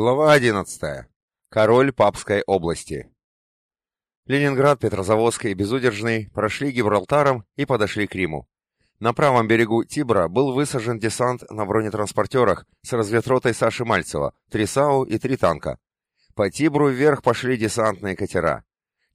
Глава 11. Король Папской области. Ленинград, Петрозаводск и Безудержный прошли Гибралтаром и подошли к Риму. На правом берегу Тибра был высажен десант на бронетранспортерах с разведротой Саши Мальцева, три САУ и три танка. По Тибру вверх пошли десантные катера.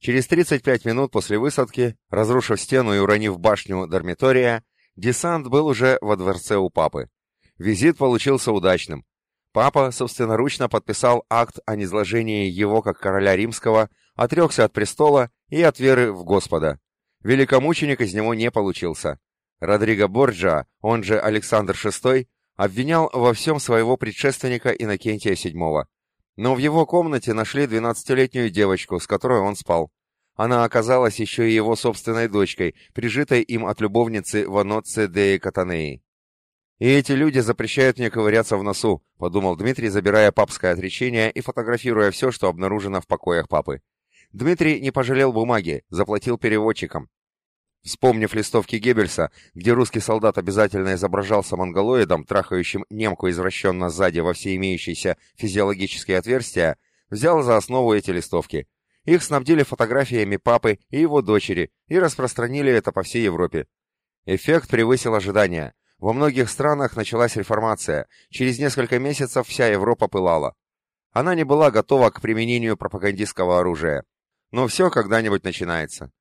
Через 35 минут после высадки, разрушив стену и уронив башню Дармитория, десант был уже во дворце у папы. Визит получился удачным. Папа собственноручно подписал акт о низложении его как короля римского, отрекся от престола и от веры в Господа. Великомученик из него не получился. Родриго Борджа, он же Александр VI, обвинял во всем своего предшественника Иннокентия VII. Но в его комнате нашли 12-летнюю девочку, с которой он спал. Она оказалась еще и его собственной дочкой, прижитой им от любовницы Ваноцци де Катанеи. «И эти люди запрещают мне ковыряться в носу», — подумал Дмитрий, забирая папское отречение и фотографируя все, что обнаружено в покоях папы. Дмитрий не пожалел бумаги, заплатил переводчикам. Вспомнив листовки Геббельса, где русский солдат обязательно изображался монголоидом, трахающим немку извращенно сзади во все имеющиеся физиологические отверстия, взял за основу эти листовки. Их снабдили фотографиями папы и его дочери и распространили это по всей Европе. Эффект превысил ожидания. Во многих странах началась реформация, через несколько месяцев вся Европа пылала. Она не была готова к применению пропагандистского оружия. Но все когда-нибудь начинается.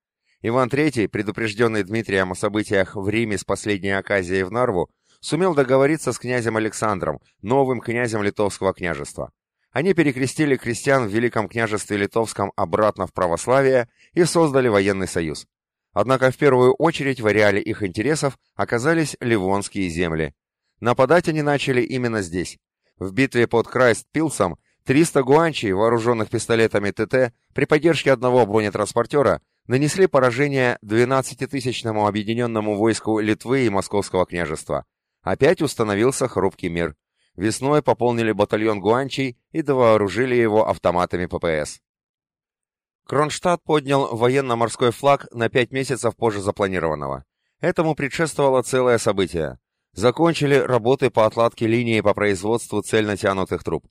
Иван III, предупрежденный Дмитрием о событиях в Риме с последней оказией в Нарву, сумел договориться с князем Александром, новым князем Литовского княжества. Они перекрестили крестьян в Великом княжестве Литовском обратно в православие и создали военный союз. Однако в первую очередь в ареале их интересов оказались ливонские земли. Нападать они начали именно здесь. В битве под Крайст-Пилсом 300 гуанчей, вооруженных пистолетами ТТ, при поддержке одного бронетранспортера, нанесли поражение 12-тысячному объединенному войску Литвы и Московского княжества. Опять установился хрупкий мир. Весной пополнили батальон гуанчей и довооружили его автоматами ППС. Кронштадт поднял военно-морской флаг на пять месяцев позже запланированного. Этому предшествовало целое событие. Закончили работы по отладке линии по производству цельнотянутых труб.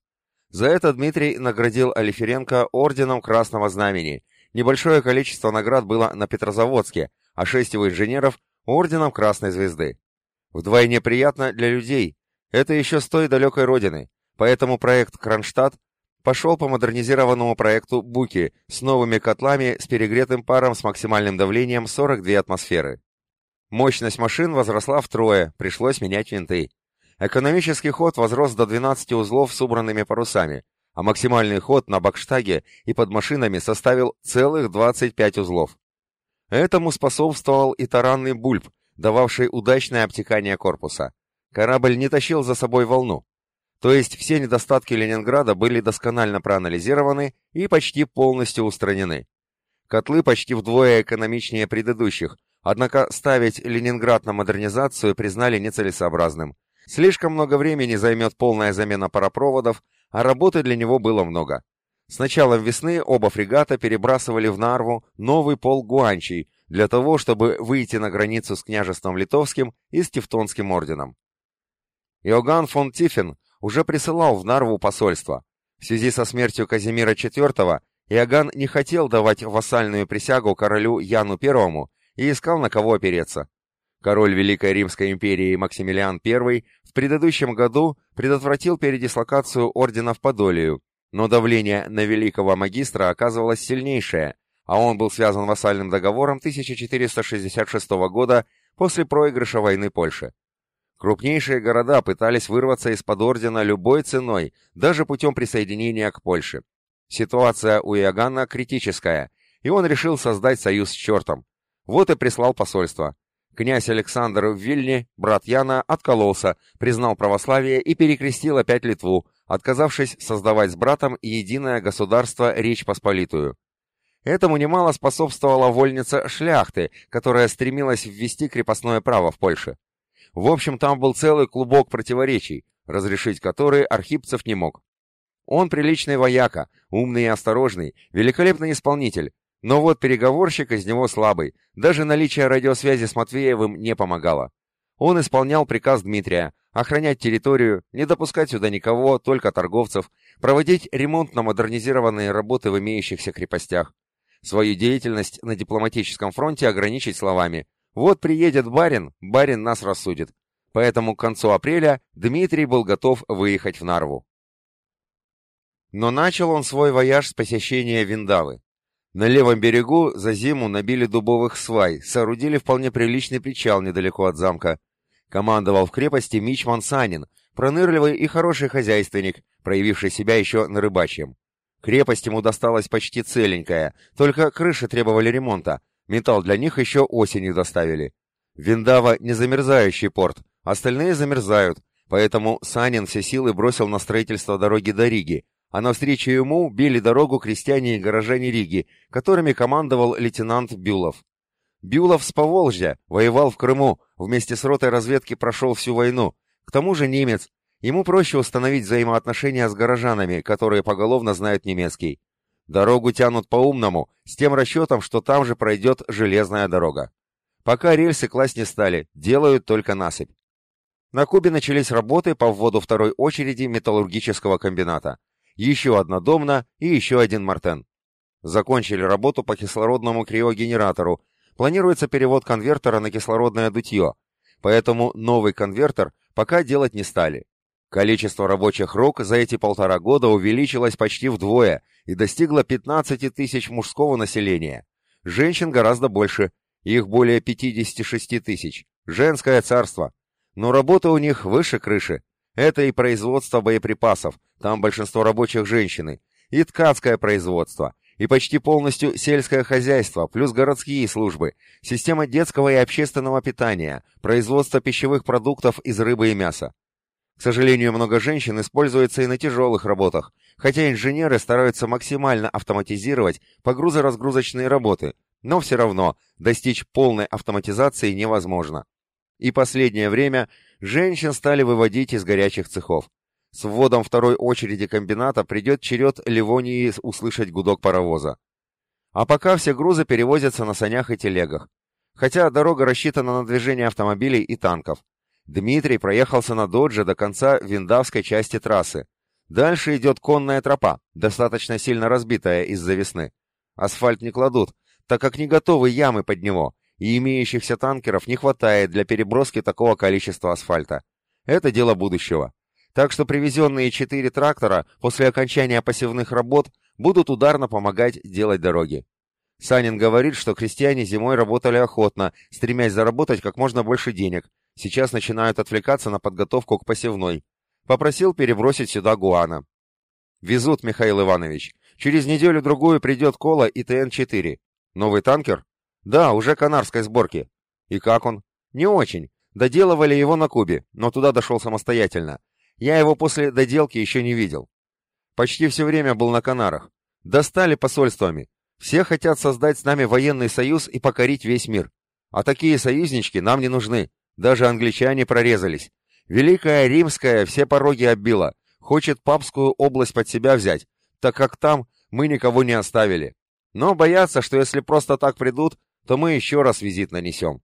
За это Дмитрий наградил Алиференко орденом Красного Знамени. Небольшое количество наград было на Петрозаводске, а шесть его инженеров – орденом Красной Звезды. Вдвойне приятно для людей. Это еще с той далекой родины. Поэтому проект Кронштадт пошел по модернизированному проекту «Буки» с новыми котлами с перегретым паром с максимальным давлением 42 атмосферы. Мощность машин возросла втрое, пришлось менять винты. Экономический ход возрос до 12 узлов с убранными парусами, а максимальный ход на бакштаге и под машинами составил целых 25 узлов. Этому способствовал и таранный бульб, дававший удачное обтекание корпуса. Корабль не тащил за собой волну. То есть все недостатки Ленинграда были досконально проанализированы и почти полностью устранены. Котлы почти вдвое экономичнее предыдущих, однако ставить Ленинград на модернизацию признали нецелесообразным. Слишком много времени займет полная замена паропроводов, а работы для него было много. С началом весны оба фрегата перебрасывали в Нарву новый пол гуанчей для того, чтобы выйти на границу с княжеством Литовским и с Тевтонским орденом. Иоганн фон Тифен уже присылал в Нарву посольство. В связи со смертью Казимира IV Иоганн не хотел давать вассальную присягу королю Яну I и искал на кого опереться. Король Великой Римской империи Максимилиан I в предыдущем году предотвратил передислокацию ордена в Подолию, но давление на великого магистра оказывалось сильнейшее, а он был связан вассальным договором 1466 года после проигрыша войны Польши. Крупнейшие города пытались вырваться из-под ордена любой ценой, даже путем присоединения к Польше. Ситуация у Иоганна критическая, и он решил создать союз с чертом. Вот и прислал посольство. Князь Александр в Вильне, брат Яна, откололся, признал православие и перекрестил опять Литву, отказавшись создавать с братом единое государство Речь Посполитую. Этому немало способствовала вольница шляхты, которая стремилась ввести крепостное право в Польше. В общем, там был целый клубок противоречий, разрешить которые Архипцев не мог. Он приличный вояка, умный и осторожный, великолепный исполнитель, но вот переговорщик из него слабый, даже наличие радиосвязи с Матвеевым не помогало. Он исполнял приказ Дмитрия, охранять территорию, не допускать сюда никого, только торговцев, проводить ремонтно-модернизированные работы в имеющихся крепостях. Свою деятельность на дипломатическом фронте ограничить словами «Вот приедет барин, барин нас рассудит». Поэтому к концу апреля Дмитрий был готов выехать в Нарву. Но начал он свой вояж с посещения Виндавы. На левом берегу за зиму набили дубовых свай, соорудили вполне приличный причал недалеко от замка. Командовал в крепости Мичман Санин, пронырливый и хороший хозяйственник, проявивший себя еще на рыбачьем. Крепость ему досталась почти целенькая, только крыши требовали ремонта, металл для них еще осенью доставили. Виндава — не замерзающий порт, остальные замерзают, поэтому Санин все силы бросил на строительство дороги до Риги, а навстречу ему били дорогу крестьяне и горожане Риги, которыми командовал лейтенант Бюлов. Бюлов с Поволжья, воевал в Крыму, вместе с ротой разведки прошел всю войну, к тому же немец, ему проще установить взаимоотношения с горожанами, которые поголовно знают немецкий. Дорогу тянут по-умному, с тем расчетом, что там же пройдет железная дорога. Пока рельсы класть не стали, делают только насыпь. На Кубе начались работы по вводу второй очереди металлургического комбината еще одна домна и еще один мартен. Закончили работу по кислородному криогенератору. Планируется перевод конвертера на кислородное дутье, поэтому новый конвертер пока делать не стали. Количество рабочих рук за эти полтора года увеличилось почти вдвое и достигло 15 тысяч мужского населения. Женщин гораздо больше, их более 56 тысяч. Женское царство. Но работа у них выше крыши. Это и производство боеприпасов, там большинство рабочих женщины, и ткацкое производство, и почти полностью сельское хозяйство, плюс городские службы, система детского и общественного питания, производство пищевых продуктов из рыбы и мяса. К сожалению, много женщин используется и на тяжелых работах, хотя инженеры стараются максимально автоматизировать погрузо-разгрузочные работы, но все равно достичь полной автоматизации невозможно. И последнее время женщин стали выводить из горячих цехов. С вводом второй очереди комбината придет черед Ливонии услышать гудок паровоза. А пока все грузы перевозятся на санях и телегах. Хотя дорога рассчитана на движение автомобилей и танков. Дмитрий проехался на додже до конца виндавской части трассы. Дальше идет конная тропа, достаточно сильно разбитая из-за весны. Асфальт не кладут, так как не готовы ямы под него, и имеющихся танкеров не хватает для переброски такого количества асфальта. Это дело будущего. Так что привезенные четыре трактора после окончания посевных работ будут ударно помогать делать дороги. Санин говорит, что крестьяне зимой работали охотно, стремясь заработать как можно больше денег. Сейчас начинают отвлекаться на подготовку к посевной. Попросил перебросить сюда Гуана. Везут, Михаил Иванович. Через неделю-другую придет Кола и ТН-4. Новый танкер? Да, уже канарской сборки. И как он? Не очень. Доделывали его на Кубе, но туда дошел самостоятельно. Я его после доделки еще не видел. Почти все время был на Канарах. Достали посольствами. Все хотят создать с нами военный союз и покорить весь мир. А такие союзнички нам не нужны. Даже англичане прорезались. Великая Римская все пороги оббила. Хочет папскую область под себя взять, так как там мы никого не оставили. Но боятся, что если просто так придут, то мы еще раз визит нанесем.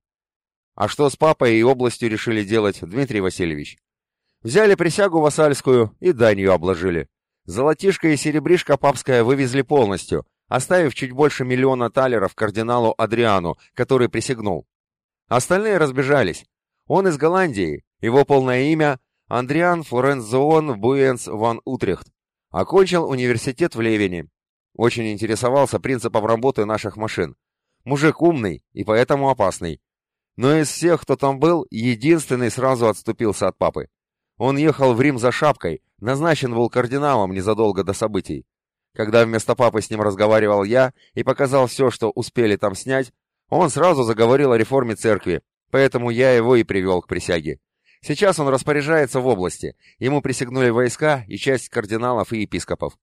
А что с папой и областью решили делать, Дмитрий Васильевич? Взяли присягу вассальскую и данью обложили. Золотишко и серебришко папское вывезли полностью, оставив чуть больше миллиона талеров кардиналу Адриану, который присягнул. Остальные разбежались. Он из Голландии, его полное имя Андриан Флорензоон Буэнс ван Утрехт. Окончил университет в Левине. Очень интересовался принципом работы наших машин. Мужик умный и поэтому опасный. Но из всех, кто там был, единственный сразу отступился от папы. Он ехал в Рим за шапкой, назначен был кардиналом незадолго до событий. Когда вместо папы с ним разговаривал я и показал все, что успели там снять, он сразу заговорил о реформе церкви, поэтому я его и привел к присяге. Сейчас он распоряжается в области, ему присягнули войска и часть кардиналов и епископов.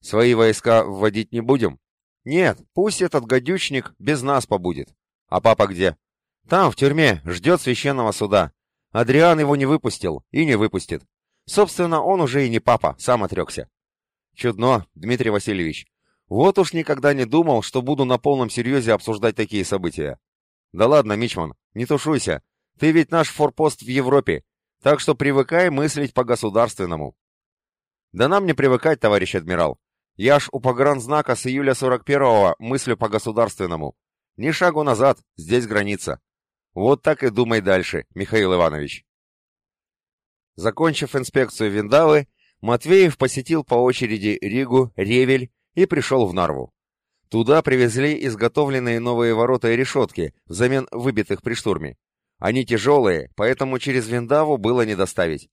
Свои войска вводить не будем? Нет, пусть этот гадючник без нас побудет. А папа где? Там, в тюрьме, ждет священного суда. Адриан его не выпустил и не выпустит. Собственно, он уже и не папа, сам отрекся. Чудно, Дмитрий Васильевич. Вот уж никогда не думал, что буду на полном серьезе обсуждать такие события. Да ладно, Мичман, не тушуйся. Ты ведь наш форпост в Европе. Так что привыкай мыслить по-государственному. Да нам не привыкать, товарищ адмирал. Я ж у погранзнака с июля 41-го мыслю по-государственному. Ни шагу назад, здесь граница. Вот так и думай дальше, Михаил Иванович. Закончив инспекцию Виндавы, Матвеев посетил по очереди Ригу, Ревель и пришел в Нарву. Туда привезли изготовленные новые ворота и решетки, взамен выбитых при штурме. Они тяжелые, поэтому через Виндаву было не доставить.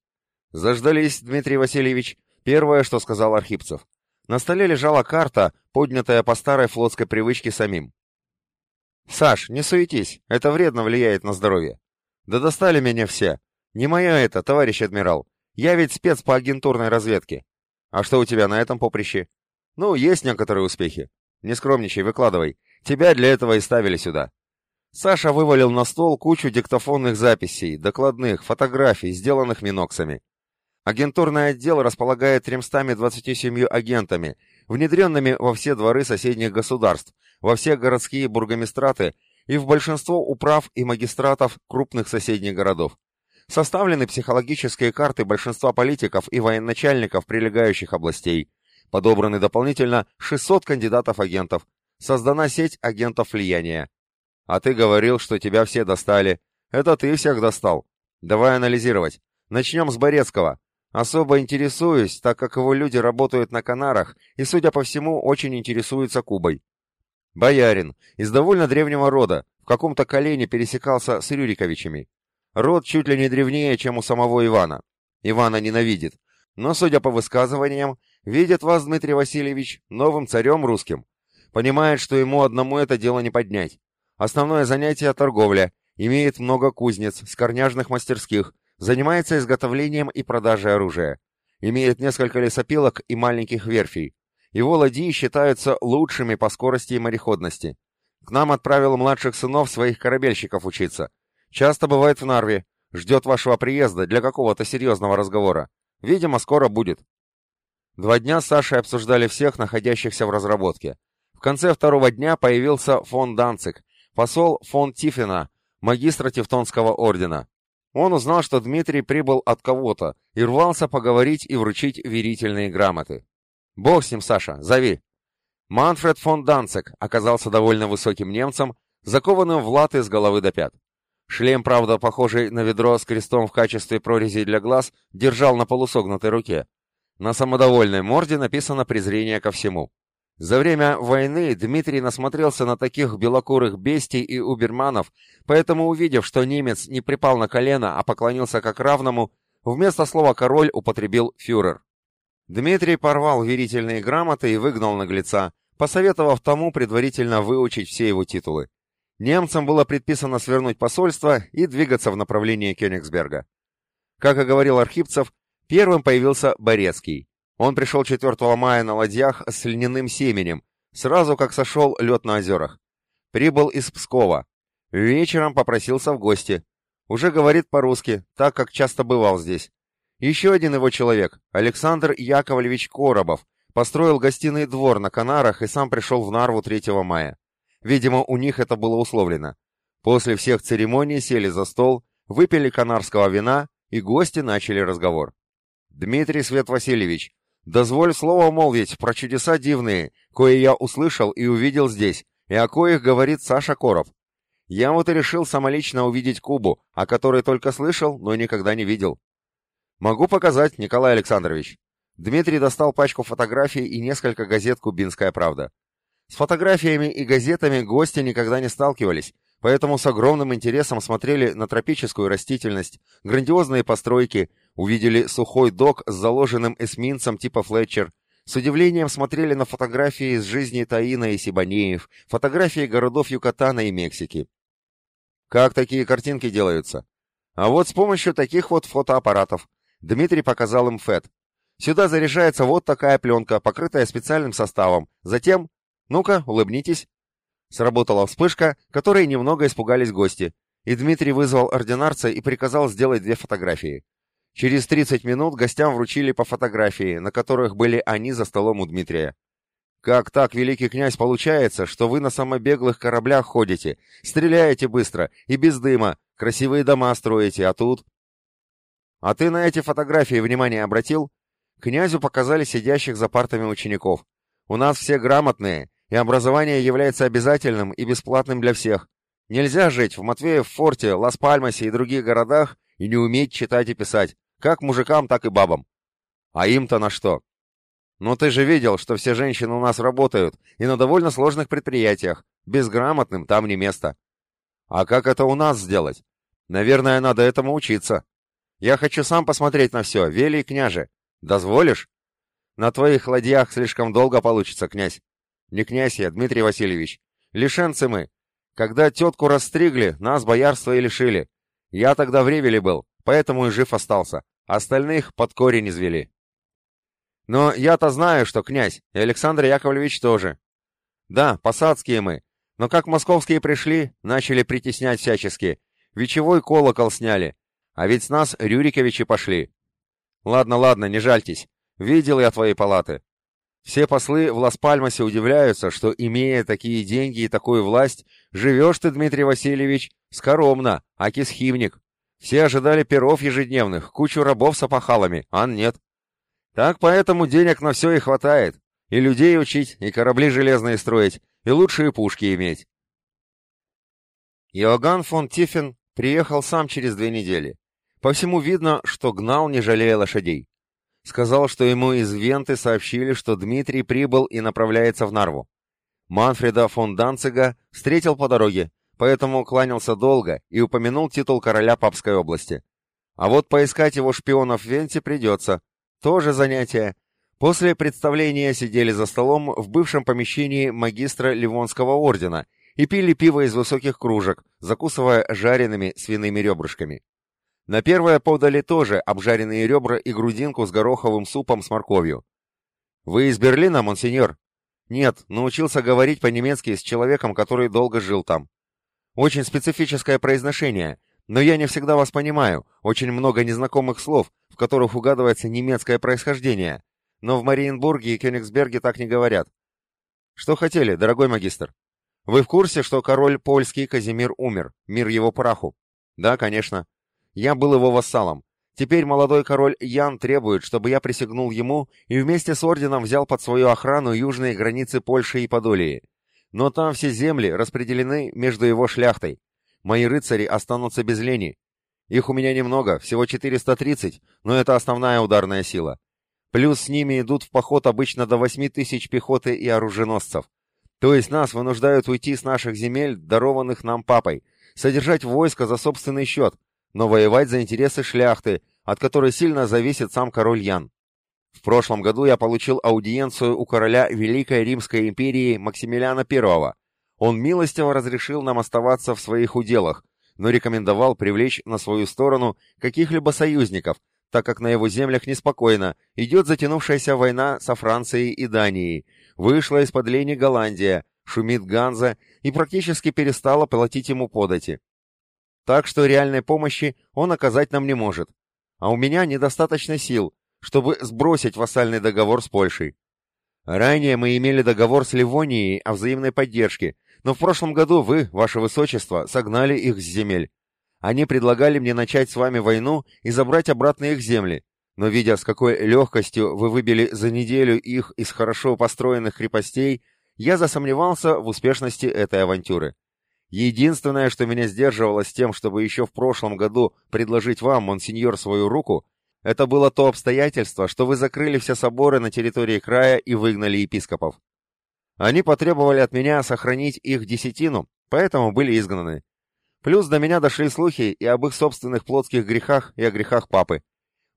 Заждались, Дмитрий Васильевич, первое, что сказал Архипцев. На столе лежала карта, поднятая по старой флотской привычке самим. «Саш, не суетись, это вредно влияет на здоровье. Да достали меня все. Не мое это, товарищ адмирал. Я ведь спец по агентурной разведке. А что у тебя на этом поприще? Ну, есть некоторые успехи. Не скромничай, выкладывай. Тебя для этого и ставили сюда. Саша вывалил на стол кучу диктофонных записей, докладных, фотографий, сделанных миноксами. Агентурный отдел располагает 327 агентами, внедренными во все дворы соседних государств, во все городские бургомистраты и в большинство управ и магистратов крупных соседних городов. Составлены психологические карты большинства политиков и военачальников прилегающих областей, Подобраны дополнительно 600 кандидатов-агентов. Создана сеть агентов влияния. А ты говорил, что тебя все достали. Это ты всех достал. Давай анализировать. Начнем с Борецкого. Особо интересуюсь, так как его люди работают на Канарах и, судя по всему, очень интересуются Кубой. Боярин, из довольно древнего рода, в каком-то колене пересекался с Рюриковичами. Род чуть ли не древнее, чем у самого Ивана. Ивана ненавидит, но, судя по высказываниям, Видит вас, Дмитрий Васильевич, новым царем русским. Понимает, что ему одному это дело не поднять. Основное занятие – торговля. Имеет много кузнец, скорняжных мастерских. Занимается изготовлением и продажей оружия. Имеет несколько лесопилок и маленьких верфей. Его ладьи считаются лучшими по скорости и мореходности. К нам отправил младших сынов своих корабельщиков учиться. Часто бывает в Нарве. Ждет вашего приезда для какого-то серьезного разговора. Видимо, скоро будет. Два дня с Сашей обсуждали всех, находящихся в разработке. В конце второго дня появился фон Данцик, посол фон Тиффена, магистра Тевтонского ордена. Он узнал, что Дмитрий прибыл от кого-то и рвался поговорить и вручить верительные грамоты. «Бог с ним, Саша, зови!» Манфред фон Данцик оказался довольно высоким немцем, закованным в латы с головы до пят. Шлем, правда, похожий на ведро с крестом в качестве прорези для глаз, держал на полусогнутой руке. На самодовольной морде написано презрение ко всему. За время войны Дмитрий насмотрелся на таких белокурых бестий и уберманов, поэтому, увидев, что немец не припал на колено, а поклонился как равному, вместо слова «король» употребил «фюрер». Дмитрий порвал верительные грамоты и выгнал наглеца, посоветовав тому предварительно выучить все его титулы. Немцам было предписано свернуть посольство и двигаться в направлении Кёнигсберга. Как и говорил Архипцев, Первым появился Борецкий. Он пришел 4 мая на ладьях с льняным семенем, сразу как сошел лед на озерах. Прибыл из Пскова. Вечером попросился в гости. Уже говорит по-русски, так как часто бывал здесь. Еще один его человек, Александр Яковлевич Коробов, построил гостиный двор на Канарах и сам пришел в Нарву 3 мая. Видимо, у них это было условлено. После всех церемоний сели за стол, выпили канарского вина, и гости начали разговор. «Дмитрий Свет Васильевич, дозволь слово молвить про чудеса дивные, кое я услышал и увидел здесь, и о коих говорит Саша Короб. Я вот и решил самолично увидеть Кубу, о которой только слышал, но никогда не видел. Могу показать, Николай Александрович». Дмитрий достал пачку фотографий и несколько газет «Кубинская правда». С фотографиями и газетами гости никогда не сталкивались, поэтому с огромным интересом смотрели на тропическую растительность, грандиозные постройки, увидели сухой док с заложенным эсминцем типа Флетчер, с удивлением смотрели на фотографии из жизни Таина и Сибанеев, фотографии городов Юкатана и Мексики. Как такие картинки делаются? А вот с помощью таких вот фотоаппаратов. Дмитрий показал им ФЭТ. Сюда заряжается вот такая пленка, покрытая специальным составом. Затем... Ну-ка, улыбнитесь. Сработала вспышка, которой немного испугались гости, и Дмитрий вызвал ординарца и приказал сделать две фотографии. Через 30 минут гостям вручили по фотографии, на которых были они за столом у Дмитрия. «Как так, великий князь, получается, что вы на самобеглых кораблях ходите, стреляете быстро и без дыма, красивые дома строите, а тут...» А ты на эти фотографии внимание обратил? Князю показали сидящих за партами учеников. У нас все грамотные, и образование является обязательным и бесплатным для всех. Нельзя жить в Матвеев, Форте, Лас-Пальмасе и других городах и не уметь читать и писать, как мужикам, так и бабам. А им-то на что? Ну ты же видел, что все женщины у нас работают, и на довольно сложных предприятиях. Безграмотным там не место. А как это у нас сделать? Наверное, надо этому учиться. Я хочу сам посмотреть на все, велий княже. Дозволишь? На твоих ладьях слишком долго получится, князь. Не князь я, Дмитрий Васильевич. Лишенцы мы. Когда тетку расстригли, нас боярства и лишили. Я тогда в Ревеле был, поэтому и жив остался. Остальных под корень извели. Но я-то знаю, что князь, и Александр Яковлевич тоже. Да, посадские мы. Но как московские пришли, начали притеснять всячески. Вечевой колокол сняли. А ведь с нас Рюриковичи пошли. Ладно, ладно, не жальтесь. Видел я твои палаты. Все послы в Лас-Пальмасе удивляются, что, имея такие деньги и такую власть, живешь ты, Дмитрий Васильевич, скоромно, аки схимник. Все ожидали перов ежедневных, кучу рабов с опахалами, а нет. Так поэтому денег на все и хватает. И людей учить, и корабли железные строить, и лучшие пушки иметь. Иоганн фон Тиффен приехал сам через две недели. По всему видно, что гнал, не жалея лошадей. Сказал, что ему из Венты сообщили, что Дмитрий прибыл и направляется в Нарву. Манфреда фон Данцига встретил по дороге, поэтому кланялся долго и упомянул титул короля Папской области. А вот поискать его шпионов в Венте придется, тоже занятие. После представления сидели за столом в бывшем помещении магистра Ливонского ордена и пили пиво из высоких кружек, закусывая жареными свиными ребрышками. На первое подали тоже обжаренные ребра и грудинку с гороховым супом с морковью. «Вы из Берлина, монсеньор?» «Нет, научился говорить по-немецки с человеком, который долго жил там. Очень специфическое произношение, но я не всегда вас понимаю, очень много незнакомых слов, в которых угадывается немецкое происхождение, но в Мариенбурге и Кёнигсберге так не говорят. Что хотели, дорогой магистр? Вы в курсе, что король польский Казимир умер, мир его праху? Да, конечно. Я был его вассалом. Теперь молодой король Ян требует, чтобы я присягнул ему и вместе с орденом взял под свою охрану южные границы Польши и Подолии. Но там все земли распределены между его шляхтой. Мои рыцари останутся без лени, их у меня немного, всего 430, но это основная ударная сила. Плюс с ними идут в поход обычно до 8 тысяч пехоты и оруженосцев. То есть нас вынуждают уйти с наших земель, дарованных нам папой, содержать войско за собственный счет, но воевать за интересы шляхты, от которой сильно зависит сам король Ян. В прошлом году я получил аудиенцию у короля Великой Римской империи Максимилиана I. Он милостиво разрешил нам оставаться в своих уделах, но рекомендовал привлечь на свою сторону каких-либо союзников, так как на его землях неспокойно, идет затянувшаяся война со Францией и Данией, вышла из-под лени Голландия, шумит Ганза и практически перестала платить ему подати. Так что реальной помощи он оказать нам не может. А у меня недостаточно сил, чтобы сбросить вассальный договор с Польшей. Ранее мы имели договор с Ливонией о взаимной поддержке, но в прошлом году вы, ваше высочество, согнали их с земель. Они предлагали мне начать с вами войну и забрать обратно их земли, но видя, с какой легкостью вы выбили за неделю их из хорошо построенных крепостей, я засомневался в успешности этой авантюры. Единственное, что меня сдерживало с тем, чтобы еще в прошлом году предложить вам, монсеньор, свою руку, это было то обстоятельство, что вы закрыли все соборы на территории края и выгнали епископов. Они потребовали от меня сохранить их десятину, поэтому были изгнаны. Плюс до меня дошли слухи и об их собственных плотских грехах и о грехах папы.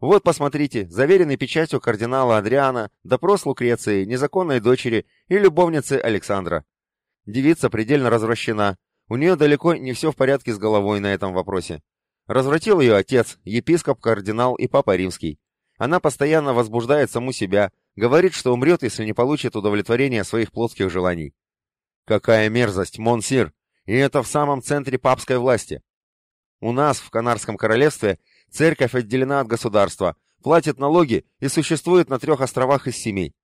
Вот, посмотрите, заверенный печатью кардинала Адриана, допрос Лукреции, незаконной дочери и любовницы Александра. Девица предельно развращена. У нее далеко не все в порядке с головой на этом вопросе. Развратил ее отец, епископ, кардинал и папа римский. Она постоянно возбуждает саму себя, говорит, что умрет, если не получит удовлетворения своих плотских желаний. Какая мерзость, Монсир! И это в самом центре папской власти. У нас, в Канарском королевстве, церковь отделена от государства, платит налоги и существует на трех островах из семи.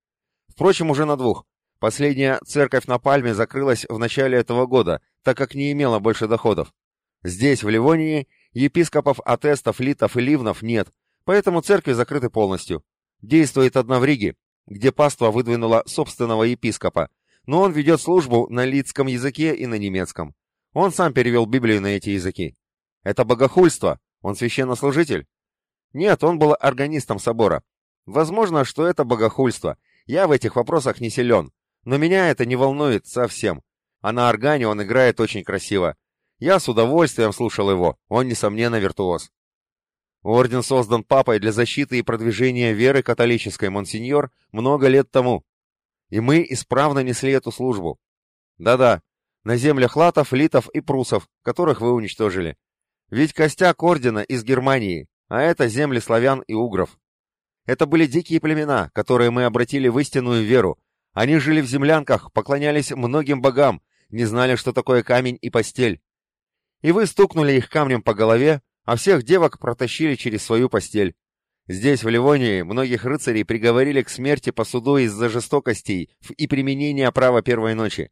Впрочем, уже на двух. Последняя церковь на Пальме закрылась в начале этого года, так как не имела больше доходов. Здесь, в Ливонии, епископов Атестов, Литов и Ливнов нет, поэтому церкви закрыты полностью. Действует одна в Риге, где паства выдвинула собственного епископа, но он ведет службу на лидском языке и на немецком. Он сам перевел Библию на эти языки. Это богохульство. Он священнослужитель? Нет, он был органистом собора. Возможно, что это богохульство. Я в этих вопросах не силен. Но меня это не волнует совсем. А на органе он играет очень красиво. Я с удовольствием слушал его. Он, несомненно, виртуоз. Орден создан папой для защиты и продвижения веры католической, монсеньор, много лет тому. И мы исправно несли эту службу. Да-да, на землях латов, литов и прусов, которых вы уничтожили. Ведь костяк ордена из Германии, а это земли славян и угров. Это были дикие племена, которые мы обратили в истинную веру. Они жили в землянках, поклонялись многим богам, не знали, что такое камень и постель. И вы стукнули их камнем по голове, а всех девок протащили через свою постель. Здесь, в Ливонии, многих рыцарей приговорили к смерти по суду из-за жестокостей и применения права первой ночи.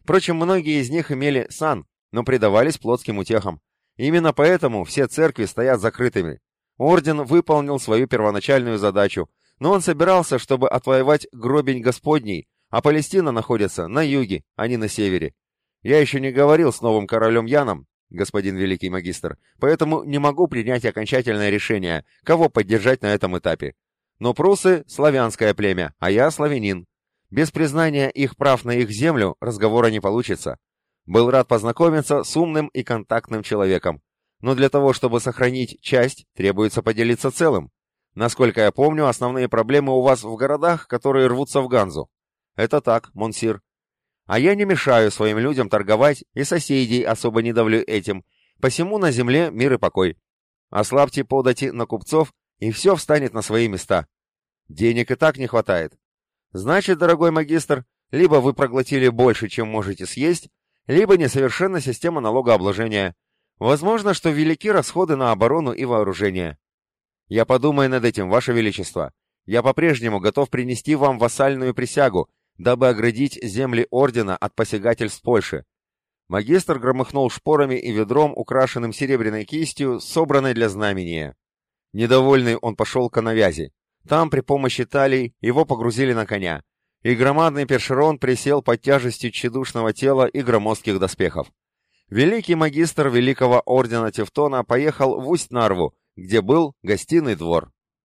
Впрочем, многие из них имели сан, но предавались плотским утехам. Именно поэтому все церкви стоят закрытыми. Орден выполнил свою первоначальную задачу, но он собирался, чтобы отвоевать гробень Господней, а Палестина находится на юге, а не на севере. Я еще не говорил с новым королем Яном, господин великий магистр, поэтому не могу принять окончательное решение, кого поддержать на этом этапе. Но прусы — славянское племя, а я славянин. Без признания их прав на их землю разговора не получится. Был рад познакомиться с умным и контактным человеком. Но для того, чтобы сохранить часть, требуется поделиться целым. Насколько я помню, основные проблемы у вас в городах, которые рвутся в Ганзу. Это так, Монсир. А я не мешаю своим людям торговать и соседей особо не давлю этим. Посему на земле мир и покой. Ослабьте подати на купцов, и все встанет на свои места. Денег и так не хватает. Значит, дорогой магистр, либо вы проглотили больше, чем можете съесть, либо несовершенна система налогообложения. Возможно, что велики расходы на оборону и вооружение. Я подумаю над этим, Ваше Величество. Я по-прежнему готов принести вам вассальную присягу, дабы оградить земли ордена от посягательств Польши. Магистр громыхнул шпорами и ведром, украшенным серебряной кистью, собранной для знамения. Недовольный он пошел к навязи. Там при помощи талий его погрузили на коня и громадный першерон присел под тяжестью тщедушного тела и громоздких доспехов. Великий магистр Великого Ордена Тевтона поехал в Усть-Нарву, где был гостиный двор.